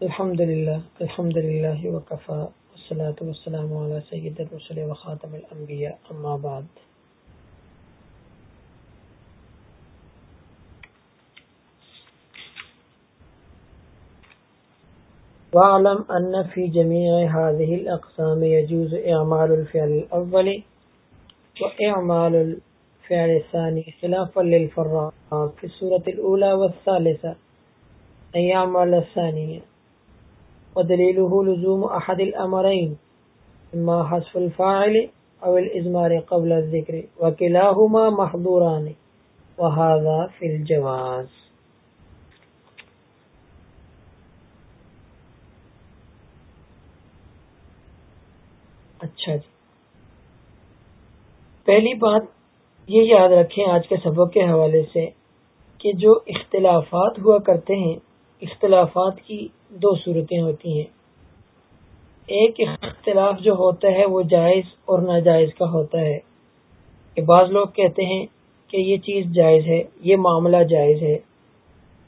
الحمد للہ الحمد للہ وقفا والصلاة والسلام على سید الرسل وخاتم الانبیاء، اما بعد۔ واعلم ان في جميع هذه الاقسام يجوز اعمال الفعل الاول واعمال الفعل الثاني خلافا للفراء في السوره الاولى والثالثه ان يعمل الثانيه ودليله لزوم احد الامرين اما حذف الفاعل او الازمار قبل الذكر وكلاهما محظوران وهذا في الجواز. اچھا جی۔ پہلی بات یہ یاد رکھیں آج کے سبق کے حوالے سے کہ جو اختلافات ہوا کرتے ہیں اختلافات کی دو صورتیں ہوتی ہیں۔ ایک اختلاف جو ہوتا ہے وہ جائز اور ناجائز کا ہوتا ہے۔ کہ بعض لوگ کہتے ہیں کہ یہ چیز جائز ہے، یہ معاملہ جائز ہے۔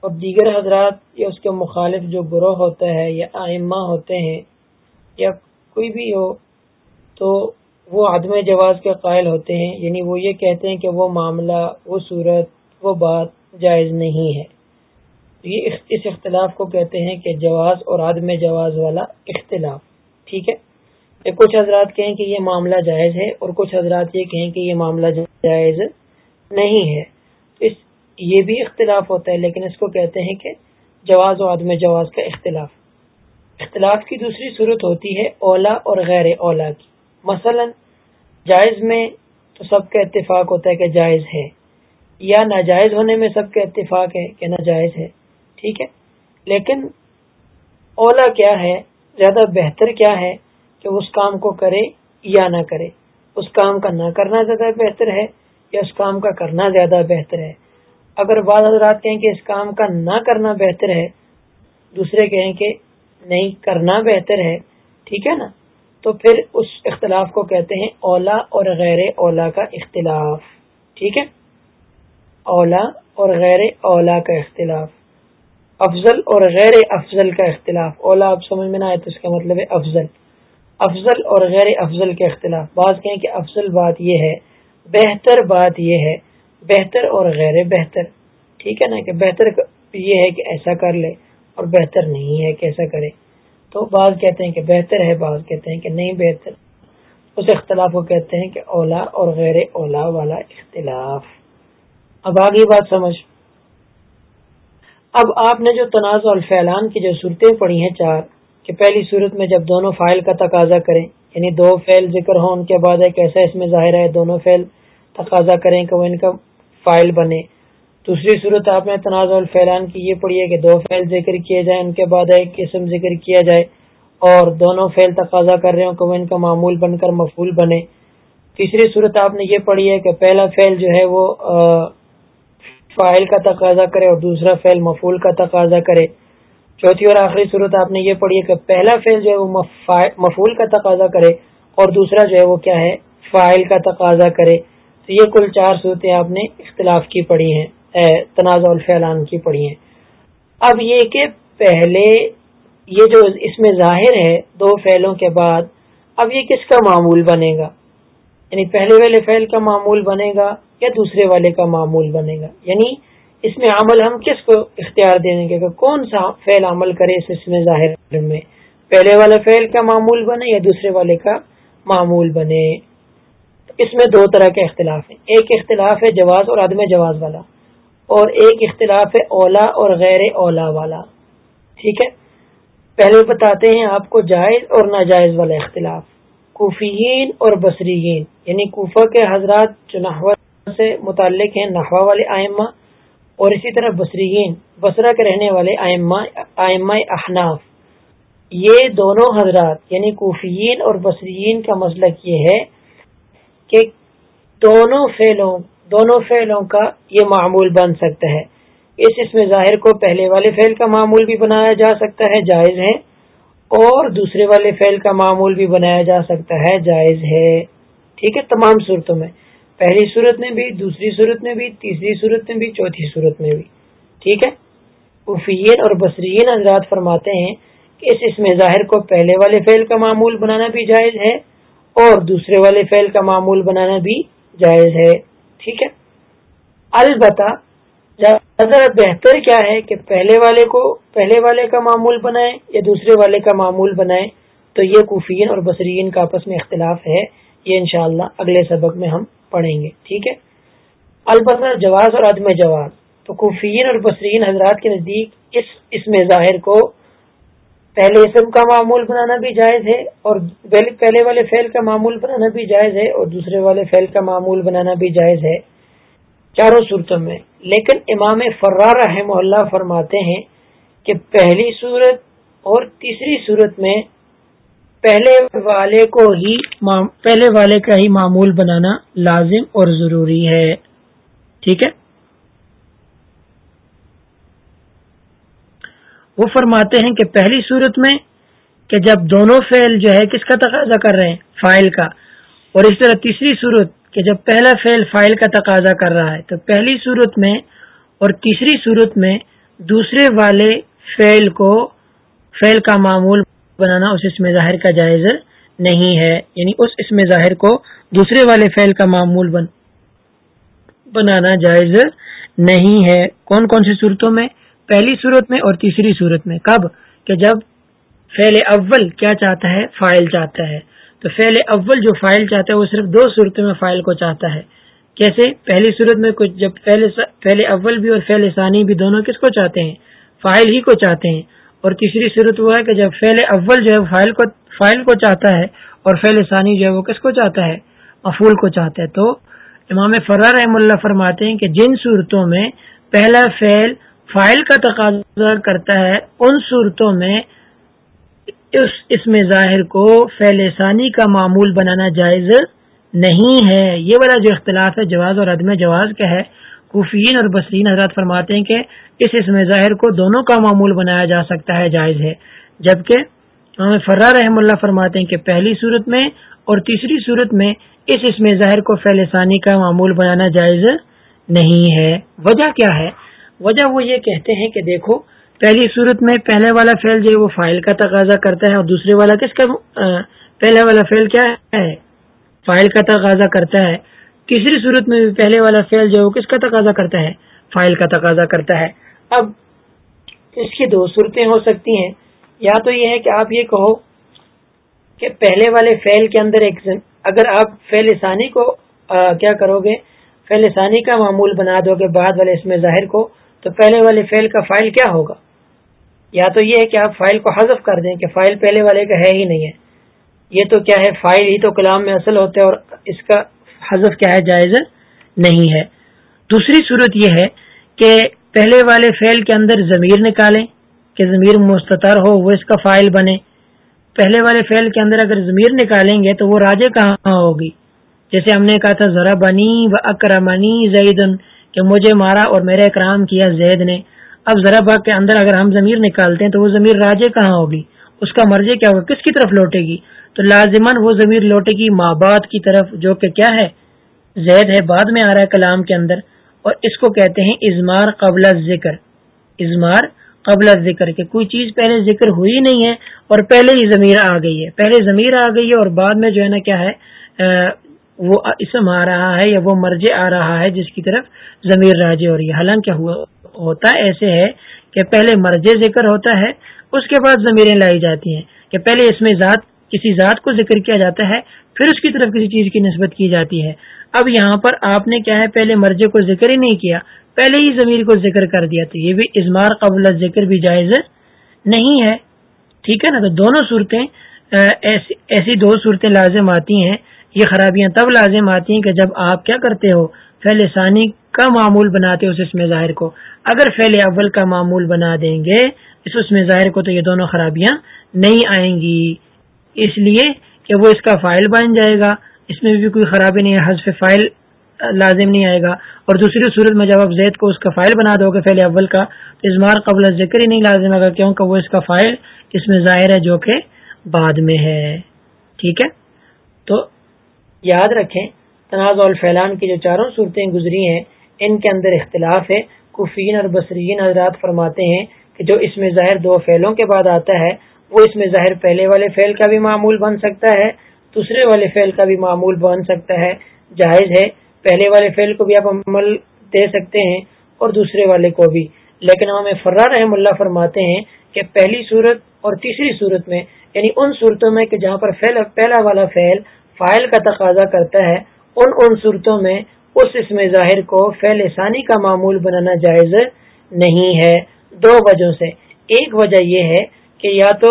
اور دیگر حضرات یا اس کے مخالف جو گروہ ہوتا ہے یا آئمہ ہوتے ہیں یا کوئی بھی ہو، تو وہ عدم جواز کے قائل ہوتے ہیں۔ یعنی وہ یہ کہتے ہیں کہ وہ معاملہ، وہ صورت، وہ بات جائز نہیں ہے۔ یہ اس اختلاف کو کہتے ہیں کہ جواز اور عدم جواز والا اختلاف، ٹھیک ہے؟ کہ کچھ حضرات کہیں کہ یہ معاملہ جائز ہے اور کچھ حضرات یہ کہیں کہ یہ معاملہ جائز نہیں ہے۔ اس، یہ بھی اختلاف ہوتا ہے، لیکن اس کو کہتے ہیں کہ جواز و عدم جواز کا اختلاف۔ اختلاف کی دوسری صورت ہوتی ہے اولا اور غیر اولا کی۔ مثلا، جائز میں تو سب کا اتفاق ہوتا ہے کہ جائز ہے، یا ناجائز ہونے میں سب کا اتفاق ہے کہ ناجائز ہے۔ ٹھیک ہے؟ لیکن اولا کیا ہے؟ زیادہ بہتر کیا ہے کہ اس کام کو کرے یا نہ کرے؟ اس کام کا نہ کرنا زیادہ بہتر ہے یا اس کام کا کرنا زیادہ بہتر ہے؟ اگر بعض حضرات کہیں کہ اس کام کا نہ کرنا بہتر ہے، دوسرے کہیں کہ نہیں، کرنا بہتر ہے، ٹھیک ہے نا؟ تو پھر اس اختلاف کو کہتے ہیں اولا اور غیر اولا کا اختلاف، ٹھیک ہے؟ اولا اور غیر اولا کا اختلاف۔ افضل اور غیر افضل کا اختلاف۔ اولا، آپ سمجھ میں نہ آئے تو اس کا مطلب ہے افضل۔ افضل اور غیر افضل کے اختلاف۔ بعض کہیں کہ افضل بات یہ ہے، بہتر بات یہ ہے، بہتر اور غیر بہتر۔ ٹھیک ہے نا کہ بہتر یہ ہے کہ ایسا کر لے اور بہتر نہیں ہے کہ ایسا کرے۔ تو بعض کہتے ہیں کہ بہتر ہے، بعض کہتے ہیں کہ نہیں بہتر۔ اس اختلاف کو کہتے ہیں کہ اولا اور غیر اولا والا اختلاف۔ اب آگے بات سمجھ۔ اب آپ نے جو تنازع الفیلان کی جو صورتیں پڑھی ہیں چار، کہ پہلی صورت میں جب دونوں فائل کا تقاضا کریں یعنی دو فیل ذکر ہو ان کے بعد ایک ایسا اس میں ظاہر ہے دونوں فیل تقاضا کریں کہ وہ ان کا فائل بنے۔ دوسری صورت آپ نے تنازع الفیلان کی یہ پڑھی ہے کہ دو فیل ذکر کیے جائیں ان کے بعد ایک قسم ذکر کیا جائے، اور دونوں فیل تقاضا کر رہے ہوں کہ وہ ان کا معمول بن کر مفول بنے۔ تیسری صورت آپ نے یہ پڑھی ہے کہ پہلا فیل جو ہے وہ فائل کا تقاضا کرے اور دوسرا فیل مفول کا تقاضا کرے۔ چوتھی اور آخری صورت آپ نے یہ پڑھی ہے کہ پہلا فیل جو ہے وہ مفول کا تقاضا کرے اور دوسرا جو ہے وہ کیا ہے؟ فائل کا تقاضا کرے۔ تو یہ کل چار صورتیں آپ نے اختلاف کی پڑھی ہیں تنازع الفیلان کی پڑھی ہیں۔ اب یہ کہ پہلے یہ جو اس میں ظاہر ہے دو فیلوں کے بعد، اب یہ کس کا معمول بنے گا؟ یعنی پہلے والے فیل کا معمول بنے گا یا دوسرے والے کا معمول بنے گا۔ یعنی اس میں عمل ہم کس کو اختیار دیں گے کہ کون سا فیل عمل کرے اس اس میں ظاہر میں؟ پہلے والے فیل کا معمول بنے یا دوسرے والے کا معمول بنے؟ اس میں دو طرح کے اختلاف ہیں۔ ایک اختلاف ہے جواز اور عدم جواز والا، اور ایک اختلاف ہے اولا اور غیر اولا والا۔ ٹھیک ہے؟ پہلے بتاتے ہیں آپ کو جائز اور ناجائز والا اختلاف، کوفیین اور بصریین یعنی کوفہ کے حضرات جو نحو سے متعلق ہیں نحوہ والے آئمہ اور اسی طرح بصریین، بصرہ کے رہنے والے آئمہ آئمہ احناف۔ یہ دونوں حضرات یعنی کوفیین اور بصریین کا مسلک یہ ہے کہ دونوں فعلوں دونوں فعلوں کا یہ معمول بن سکتا ہے۔ اس اس میں ظاہر کو پہلے والے فعل کا معمول بھی بنایا جا سکتا ہے، جائز ہے۔ اور دوسرے والے فعل کا معمول بھی بنایا جا سکتا ہے، جائز ہے۔ ٹھیک ہے، تمام صورتوں میں۔ پہلی صورت میں بھی، دوسری صورت میں بھی، تیسری صورت میں بھی، چوتھی صورت میں بھی۔ ٹھیک ہے؟ عفین اور بصرین حضرات فرماتے ہیں کہ اس اسم ظاہر کو پہلے والے فعل کا معمول بنانا بھی جائز ہے اور دوسرے والے فعل کا معمول بنانا بھی جائز ہے۔ ٹھیک ہے؟ البتہ بہتر کیا ہے کہ پہلے والے کو پہلے والے کا معمول بنائیں یا دوسرے والے کا معمول بنائیں، تو یہ کوفین اور بصرین کا آپس میں اختلاف ہے۔ یہ انشاءاللہ اگلے سبق میں ہم پڑھیں گے، ٹھیک ہے؟ البتہ جواز اور عدم جواز۔ تو کوفین اور بصرین حضرات کے نزدیک اس اس میں ظاہر کو پہلے اسم کا معمول بنانا بھی جائز ہے اور پہلے والے فعل کا معمول بنانا بھی جائز ہے اور دوسرے والے فعل کا معمول بنانا بھی جائز ہے چاروں صورتوں میں۔ لیکن امام فرار رحم اللہ فرماتے ہیں کہ پہلی صورت اور تیسری صورت میں پہلے والے کو ہی پہلے والے کا ہی معمول بنانا لازم اور ضروری ہے۔ ٹھیک ہے؟ وہ فرماتے ہیں کہ پہلی صورت میں کہ جب دونوں فعل جو ہے کس کا تقاضا کر رہے ہیں؟ فائل کا۔ اور اس طرح تیسری صورت کہ جب پہلا فعل فائل کا تقاضا کر رہا ہے، تو پہلی صورت میں اور تیسری صورت میں دوسرے والے فعل کو، فعل کا معمول بنانا اس اسم ظاہر کا جائز نہیں ہے۔ یعنی اس اسم ظاہر کو دوسرے والے فعل کا معمول بن بنانا جائز نہیں ہے۔ کون کون سی صورتوں میں؟ پہلی صورت میں اور تیسری صورت میں۔ کب؟ کہ جب فعل اول کیا چاہتا ہے؟ فائل چاہتا ہے۔ تو فعل اول جو فائل چاہتا ہے، وہ صرف دو صورتوں میں فائل کو چاہتا ہے۔ کیسے؟ پہلی صورت میں کچھ جب پہلے اول بھی اور فعل ثانی بھی دونوں کس کو چاہتے ہیں؟ فائل ہی کو چاہتے ہیں۔ اور تیسری صورت وہ ہے کہ جب فعل اول جو ہے فائل کو فائل کو چاہتا ہے اور فعل ثانی جو ہے وہ کس کو چاہتا ہے؟ مفول کو چاہتا ہے۔ تو امام فرار رحم اللہ فرماتے ہیں کہ جن صورتوں میں پہلا فعل فائل کا تقاضا کرتا ہے، ان صورتوں میں اس اس میں ظاہر کو فیل ثانی کا معمول بنانا جائز نہیں ہے۔ یہ والا جو اختلاف ہے، جواز اور عدم جواز کا ہے۔ کوفین اور بسرین حضرات فرماتے ہیں کہ اس اس میں ظاہر کو دونوں کا معمول بنایا جا سکتا ہے، جائز ہے۔ جبکہ فرار رحم اللہ فرماتے ہیں کہ پہلی صورت میں اور تیسری صورت میں اس اس میں ظاہر کو فیل ثانی کا معمول بنانا جائز نہیں ہے۔ وجہ کیا ہے؟ وجہ وہ یہ کہتے ہیں کہ دیکھو، پہلی صورت میں پہلے والا فیل جو ہے وہ فائل کا تقاضا کرتا ہے اور دوسرے والا کس کا؟ پہلے والا فیل کیا ہے؟ فائل کا تقاضا کرتا ہے۔ تیسری صورت میں بھی پہلے والا فیل جو ہے کس کا تقاضا کرتا ہے؟ فائل کا تقاضا کرتا ہے۔ اب اس کی دو صورتیں ہو سکتی ہیں۔ یا تو یہ ہے کہ آپ یہ کہو کہ پہلے والے فیل کے اندر ایک اگر آپ فیل ثانی کو کیا کرو گے؟ فیل ثانی کا معمول بنا دو گے بعد والے اس میں ظاہر کو، تو پہلے والے فیل کا فائل کیا ہوگا؟ یا تو یہ ہے کہ آپ فائل کو حذف کر دیں کہ فائل پہلے والے کا ہے ہی نہیں ہے۔ یہ تو کیا ہے؟ فائل ہی تو کلام میں اصل ہوتا ہے اور اس کا حذف کیا ہے جائز نہیں ہے۔ دوسری صورت یہ ہے کہ پہلے والے فیل کے اندر ضمیر نکالیں کہ ضمیر مستطر ہو، وہ اس کا فائل بنے۔ پہلے والے فیل کے اندر اگر ضمیر نکالیں گے تو وہ راجے کہاں ہوگی؟ جیسے ہم نے کہا تھا، ذرا بنی و اکرمنی زیدن، کہ مجھے مارا اور میرا اکرام کیا زید نے۔ اب ذرا باغ کے اندر اگر ہم ضمیر نکالتے ہیں تو وہ ضمیر راجے کہاں ہوگی؟ اس کا مرضی کیا ہوگا؟ کس کی طرف لوٹے گی؟ تو لازمن وہ ضمیر لوٹے گی ماں باپ کی طرف، جو کہ کیا ہے؟ زید ہے، بعد میں آ رہا ہے کلام کے اندر، اور اس کو کہتے ہیں ازمار قبل ذکر ازمار قبل ذکر کہ کوئی چیز پہلے ذکر ہوئی نہیں ہے، اور پہلے ہی ضمیر آ گئی ہے۔ پہلے ضمیر آ گئی ہے اور بعد میں جو ہے نا کیا ہے؟ وہ اسم آ رہا ہے یا وہ مرجے آ رہا ہے، جس کی طرف ضمیر راجے اور یہ حالانکہ ہوتا ایسے ہے کہ پہلے مرجے ذکر ہوتا ہے، اس کے بعد ضمیریں لائی جاتی ہیں کہ پہلے اس میں ذات کسی ذات کو ذکر کیا جاتا ہے، پھر اس کی طرف کسی چیز کی نسبت کی جاتی ہے۔ اب یہاں پر آپ نے کیا ہے، پہلے مرجے کو ذکر ہی نہیں کیا، پہلے ہی ضمیر کو ذکر کر دیا۔ تو یہ بھی ازمار قبل ذکر بھی جائز نہیں ہے۔ ٹھیک ہے نا؟ تو دونوں صورتیں ایسی دو صورتیں لازم آتی ہیں۔ یہ خرابیاں تب لازم آتی ہیں کہ جب آپ کیا کرتے ہو فیل ثانی کا معمول بناتے ہو اس میں ظاہر کو۔ اگر فیل اول کا معمول بنا دیں گے اس اس میں ظاہر کو تو یہ دونوں خرابیاں نہیں آئیں گی۔ اس لیے کہ وہ اس کا فائل بن جائے گا۔ اس میں بھی کوئی خرابی نہیں ہے، حذف فائل لازم نہیں آئے گا۔ اور دوسری صورت میں جب آپ زید کو اس کا فائل بنا دو گے فیل اول کا، تو ازمار قبل ذکر ہی نہیں لازم آگا کیونکہ وہ اس کا فائل اس میں ظاہر ہے جو کہ بعد میں ہے۔ ٹھیک ہے؟ تو یاد رکھیں، تنازع الفیلان کی جو چاروں صورتیں گزری ہیں، ان کے اندر اختلاف ہے۔ کفین اور بصرین حضرات فرماتے ہیں کہ جو اس میں ظاہر دو فعلوں کے بعد آتا ہے وہ اس میں ظاہر پہلے والے فعل کا بھی معمول بن سکتا ہے، دوسرے والے فعل کا بھی معمول بن سکتا ہے، جائز ہے۔ پہلے والے فعل کو بھی آپ عمل دے سکتے ہیں اور دوسرے والے کو بھی۔ لیکن ہمیں فرار رحم اللہ فرماتے ہیں کہ پہلی صورت اور تیسری صورت میں یعنی ان صورتوں میں کہ جہاں پر پہلا والا فعل فائل کا تقاضا کرتا ہے، ان ان صورتوں میں اس اسم ظاہر کو فعل ثانی کا معمول بنانا جائز نہیں ہے۔ دو وجہ سے۔ ایک وجہ یہ ہے کہ یا تو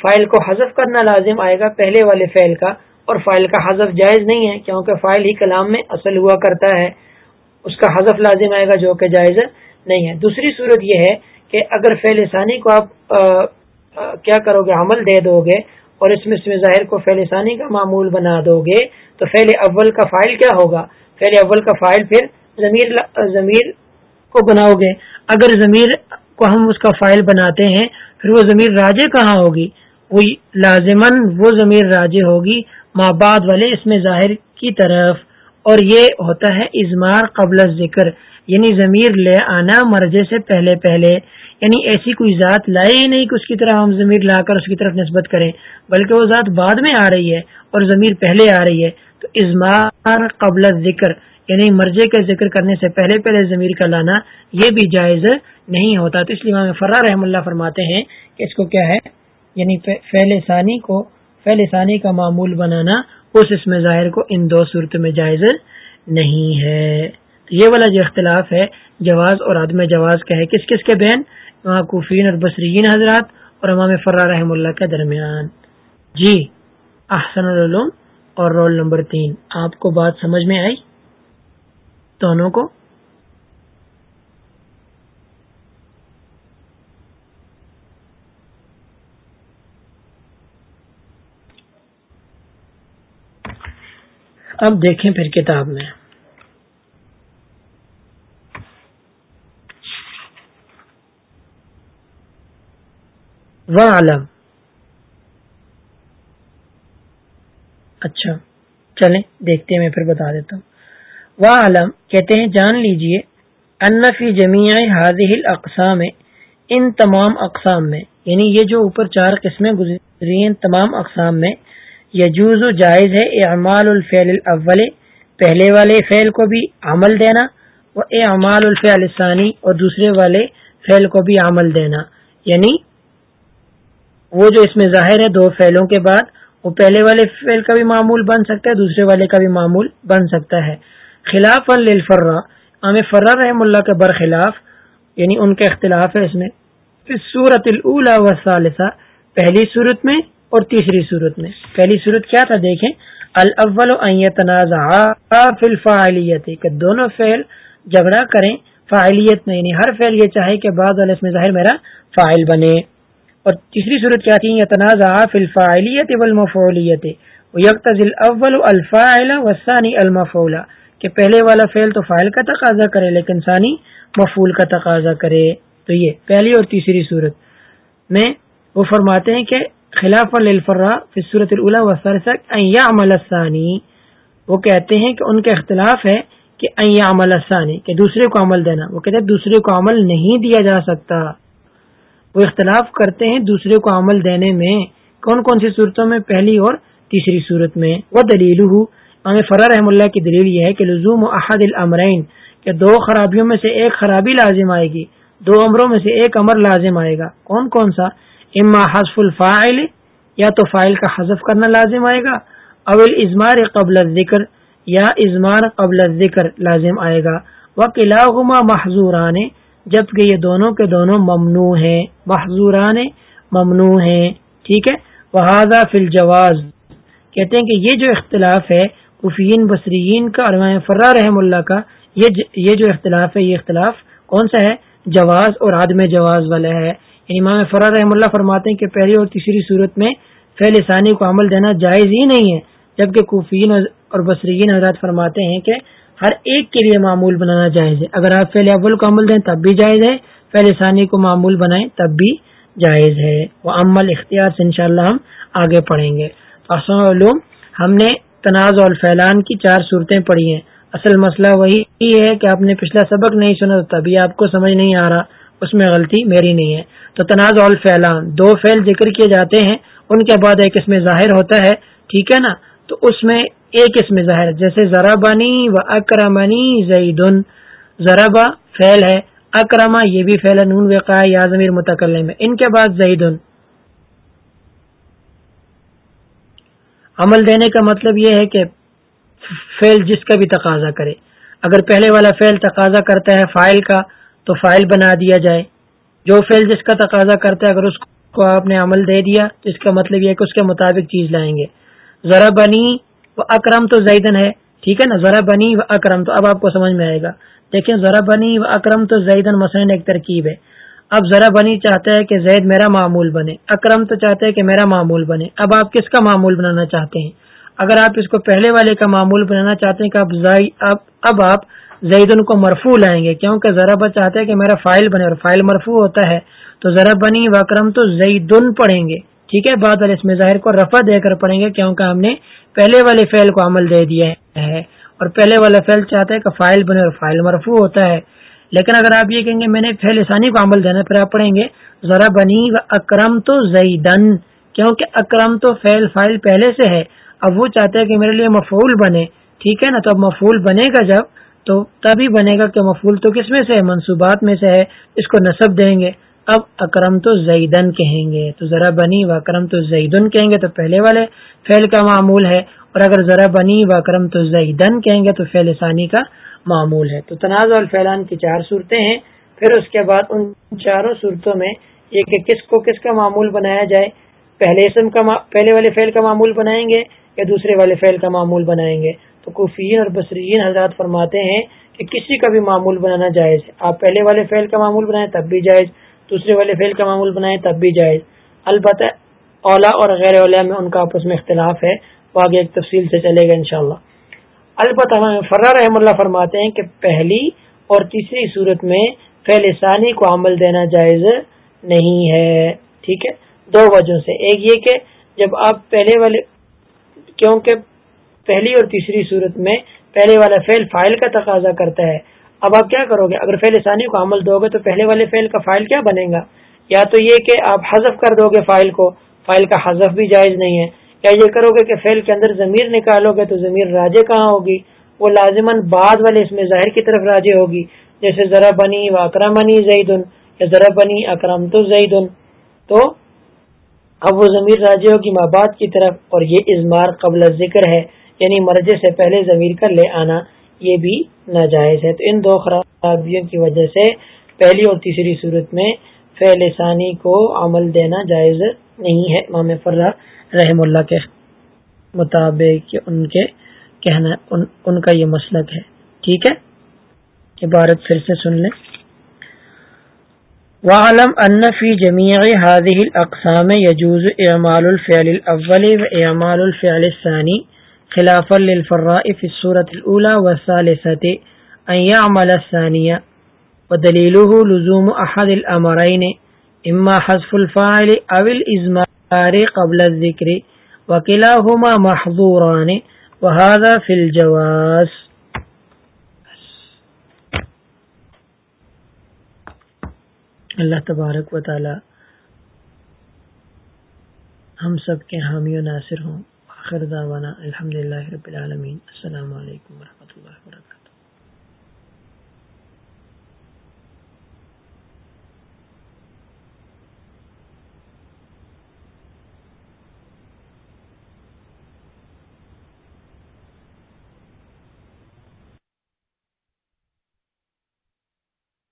فائل کو حذف کرنا لازم آئے گا پہلے والے فعل کا، اور فائل کا حذف جائز نہیں ہے، کیونکہ فائل ہی کلام میں اصل ہوا کرتا ہے۔ اس کا حذف لازم آئے گا جو کہ جائز نہیں ہے۔ دوسری صورت یہ ہے کہ اگر فعل ثانی کو آپ کیا کرو گے؟ عمل دے دو گے، اور اس میں ظاہر کو فعل ثانی کا معمول بنا دو گے، تو فعل اول کا فائل کیا ہوگا؟ فعل اول کا فائل پھر ضمیر ضمیر کو بناؤ گے۔ اگر ضمیر کو ہم اس کا فائل بناتے ہیں، پھر وہ ضمیر راجے کہاں ہوگی؟ وہ لازمن وہ ضمیر راجے ہوگی ماں بعد والے اس میں ظاہر کی طرف۔ اور یہ ہوتا ہے ازمار قبل ذکر یعنی ضمیر لے آنا مرجے سے پہلے پہلے۔ یعنی ایسی کوئی ذات لائے ہی نہیں کہ اس کی طرح ہم ضمیر لا کر اس کی طرف نسبت کریں، بلکہ وہ ذات بعد میں آ رہی ہے اور ضمیر پہلے آ رہی ہے۔ تو ازمار قبل ذکر یعنی مرجے کے ذکر کرنے سے پہلے پہلے ضمیر کا لانا یہ بھی جائز نہیں ہوتا۔ تو اس لیے فرار رحم اللہ فرماتے ہیں کہ اس کو کیا ہے؟ یعنی فیل ثانی کو فیل ثانی کا معمول بنانا اس اس میں ظاہر کو ان دو صورتوں میں جائز نہیں ہے۔ تو یہ والا جو اختلاف ہے، جواز اور عدم جواز کا ہے۔ کس کس کے بین؟ کوفین اور بصرین حضرات اور امام فرار رحم اللہ کے درمیان۔ جی احسن العلوم اور رول نمبر تین۔ آپ کو بات سمجھ میں آئی؟ دونوں کو۔ اب دیکھیں پھر کتاب میں۔ عالم اچھا چلیں، دیکھتے ہیں، میں پھر بتا دیتا ہوں۔ وہ عالم کہتے ہیں، جان لیجیے انفی جمیع حاضح الاقسام، ان تمام اقسام میں یعنی یہ جو اوپر چار قسمیں گزری ہیں، تمام اقسام میں، یجوز و جائز ہے، اعمال الفعل الاول، پہلے والے فعل کو بھی عمل دینا وہ اعمال الفعل الثانی، اور دوسرے والے فعل کو بھی عمل دینا یعنی وہ جو اس میں ظاہر ہے، دو فعلوں کے بعد، وہ پہلے والے فعل کا بھی معمول بن سکتا ہے، دوسرے والے کا بھی معمول بن سکتا ہے۔ خلاف الفرا ہمیں فرا رحم اللہ کے برخلاف یعنی ان کے اختلاف ہے اس میں۔ سورت الا و ثالثہ پہلی صورت میں اور تیسری صورت میں۔ پہلی صورت کیا تھا دیکھیں؟ الاول تنازع فی الفاعلیت، کہ دونوں فعل جھگڑا کریں فاعلیت میں یعنی ہر فعل یہ چاہے کہ بعض والے اس میں ظاہر میرا فائل بنے۔ اور تیسری صورت کیا تھی؟ تنازع فی الفاعلیت والمفعولیت ويقتضي الاول الفاعل والثاني المفعول کہ پہلے والا فعل تو فائل کا تقاضا کرے لیکن ثانی مفعول کا تقاضا کرے۔ تو یہ پہلی اور تیسری صورت۔ میں وہ فرماتے ہیں کہ خلاف الفرا فصورت عمل ثانی وہ کہتے ہیں کہ ان کا اختلاف ہے کہ عمل ثانی کہ دوسرے کو عمل دینا۔ وہ کہتے ہیں دوسرے کو عمل نہیں دیا جا سکتا۔ وہ اختلاف کرتے ہیں دوسرے کو عمل دینے میں۔ کون کون سی صورتوں میں؟ پہلی اور تیسری صورت میں۔ وہ دلیل ہوں ہمیں فرا رحم اللہ کی دلیل یہ ہے کہ لزوم احد الامرین کہ دو خرابیوں میں سے ایک خرابی لازم آئے گی، دو عمروں میں سے ایک امر لازم آئے گا۔ کون کون سا؟ اما حذف الفاعل، یا تو فائل کا حذف کرنا لازم آئے گا اول ازمار قبل ذکر یا ازمار قبل ذکر لازم آئے گا۔ وہ محضوران جبکہ یہ دونوں کے دونوں ممنوع ہیں۔ محضوران ممنوع ہیں، ٹھیک ہے؟ وہ فل جواز کہتے ہیں کہ یہ جو اختلاف ہے کفین بصرین کا اور فرا رحم اللہ کا، یہ جو اختلاف ہے، یہ اختلاف کون سا ہے؟ جواز اور عدم جواز والا ہے۔ امام فرا رحم اللہ فرماتے ہیں کہ پہلی اور تیسری صورت میں فعل ثانی کو عمل دینا جائز ہی نہیں ہے، جبکہ کوفین اور بصرین حضرات فرماتے ہیں کہ ہر ایک کے لیے معمول بنانا جائز ہے۔ اگر آپ فعل اول کو عمل دیں تب بھی جائز ہے، فعل ثانی کو معمول بنائیں تب بھی جائز ہے۔ وہ عمل اختیار سے انشاءاللہ ہم آگے پڑھیں گے۔ علوم ہم نے تنازع الفیلان کی چار صورتیں پڑھی ہیں۔ اصل مسئلہ وہی ہے کہ آپ نے پچھلا سبق نہیں سنا تبھی آپ کو سمجھ نہیں آ رہا۔ اس میں غلطی میری نہیں ہے۔ تو تنازع الفعلان دو فعل ذکر کیے جاتے ہیں، ان کے بعد ایک اس میں ظاہر ہوتا ہے، ٹھیک ہے نا؟ تو اس میں ایک اس میں ظاہر جیسے ذرا بنی و اکرمنی زیدن۔ ذرا فعل ہے اکرما یہ بھی فعل نون وقا یا ضمیر متکلم ہے۔ ان کے بعد زیدن۔ عمل دینے کا مطلب یہ ہے کہ فعل جس کا بھی تقاضا کرے۔ اگر پہلے والا فعل تقاضا کرتا ہے فائل کا، تو فائل بنا دیا جائے۔ جو فعل جس کا تقاضا کرتا ہے، اگر اس کو آپ نے عمل دے دیا، تو اس کا مطلب یہ ہے کہ اس کے مطابق چیز لائیں گے۔ ذرا بنی و اکرم تو زیدن ہے۔ ٹھیک ہے نا؟ ذرا بنی و اکرم تو اب آپ کو سمجھ میں آئے گا۔ دیکھیں، ذرا بنی و اکرم تو زیدن مثلاً ایک ترکیب ہے۔ اب ذرا بنی چاہتا ہے کہ زید میرا معمول بنے، اکرم تو چاہتا ہے کہ میرا معمول بنے۔ اب آپ کس کا معمول بنانا چاہتے ہیں؟ اگر آپ اس کو پہلے والے کا معمول بنانا چاہتے ہیں کہ اب اب آپ زید ان کو مرفو لائیں گے، کیونکہ ذرا بہ چاہتے ہیں کہ میرا فائل بنے اور فائل مرفو ہوتا ہے، تو ذرا بنی و اکرم تو زیدن پڑھیں گے۔ ٹھیک ہے بات اس میں ظاہر کو رفع دے کر پڑھیں گے، کیونکہ ہم نے پہلے والے فعل کو عمل دے دیا ہے۔ اور پہلے والا فعل چاہتا ہے کہ فائل بنے اور فائل مرفو ہوتا ہے۔ لیکن اگر آپ یہ کہیں گے میں نے فعل ثانی کو عمل دینا پھر آپ پڑھیں گے ذرا بنی و اکرم تو زیدن، کیونکہ اکرم تو فعل فائل پہلے سے ہے، اب وہ چاہتا ہے کہ میرے لیے مفول بنے، ٹھیک ہے نا؟ تو اب مفول بنے گا جب، تو تبھی بنے گا کہ مفول تو کس میں سے ہے؟ منصوبات میں سے ہے، اس کو نصب دیں گے۔ اب اکرم تو زیدن کہیں گے، تو ذرا بنی و اکرم تو زیدن کہیں گے، تو پہلے والے فعل کا معمول ہے، اور اگر ذرا بنی و اکرم تو زیدن کہیں گے، تو فعل ثانی کا معمول ہے۔ تو تنازع الفیلان کی چار صورتیں ہیں، پھر اس کے بعد ان چاروں صورتوں میں یہ کہ کس کو کس کا معمول بنایا جائے، پہلے اسم کا پہلے والے فعل کا معمول بنائیں گے یا دوسرے والے فعل کا معمول بنائیں گے۔ تو کفین اور بصرین حضرات فرماتے ہیں کہ کسی کا بھی معمول بنانا جائز آپ پہلے والے فعل کا معمول بنائیں تب بھی جائز، دوسرے والے فعل کا معمول بنائیں تب بھی جائز۔ البتہ اولا اور غیر اولا میں ان کا آپس میں اختلاف ہے۔ وہ آگے ایک تفصیل سے چلے گا انشاءاللہ۔ البتہ فرار رحم اللہ فرماتے ہیں کہ پہلی اور تیسری صورت میں فعل ثانی کو عمل دینا جائز نہیں ہے، ٹھیک ہے؟ دو وجہ سے۔ ایک یہ کہ جب آپ پہلے والے، کیونکہ پہلی اور تیسری صورت میں پہلے والا فعل فائل کا تقاضا کرتا ہے، اب آپ کیا کرو گے؟ اگر فعل ثانی کو عمل دو گے تو پہلے والے فعل کا فائل کیا بنے گا؟ یا تو یہ کہ آپ حذف کر دو گے فائل کو، فائل کا حذف بھی جائز نہیں ہے۔ یا یہ کرو گے کہ فیل کے اندر ضمیر نکالو گے تو ضمیر راجے کہاں ہوگی؟ وہ لازمن بعد والے اس میں ظاہر کی طرف راجے ہوگی۔ جیسے ذرا بنی و اکرم زید یا ذرا بنی اکرم تو زید تو اب وہ ضمیر راجے ہوگی ماباد کی طرف، اور یہ اضمار قبل ذکر ہے یعنی مرجے سے پہلے ضمیر کر لے آنا، یہ بھی ناجائز ہے۔ تو ان دو خرابیوں کی وجہ سے پہلی اور تیسری صورت میں فعل ثانی کو عمل دینا جائز نہیں ہے۔ امام فرہ رحم اللہ کے مطابق ان کے کہنا ان, ان کا یہ مسلک ہے۔ ٹھیک ہے؟ عبارت پھر سے سن لیں۔ وعلم ان في جميع هذه الاقسام يجوز اعمال الفعل الاول واعمال الفعل الثاني خلافا للفراء في السوره الاولى والثالثه ان يعمل الثانيه ودليله لزوم احد الامرين اما حذف الفاعل او الازمار قبل الذکر وکلاهما محظوران وهذا في الجواز. اللہ تبارک و تعالی ہم سب کے حامی و ناصر ہوں. آخر دعوانا الحمدللہ رب العالمین. السلام علیکم ورحمۃ اللہ وبرکاتہ.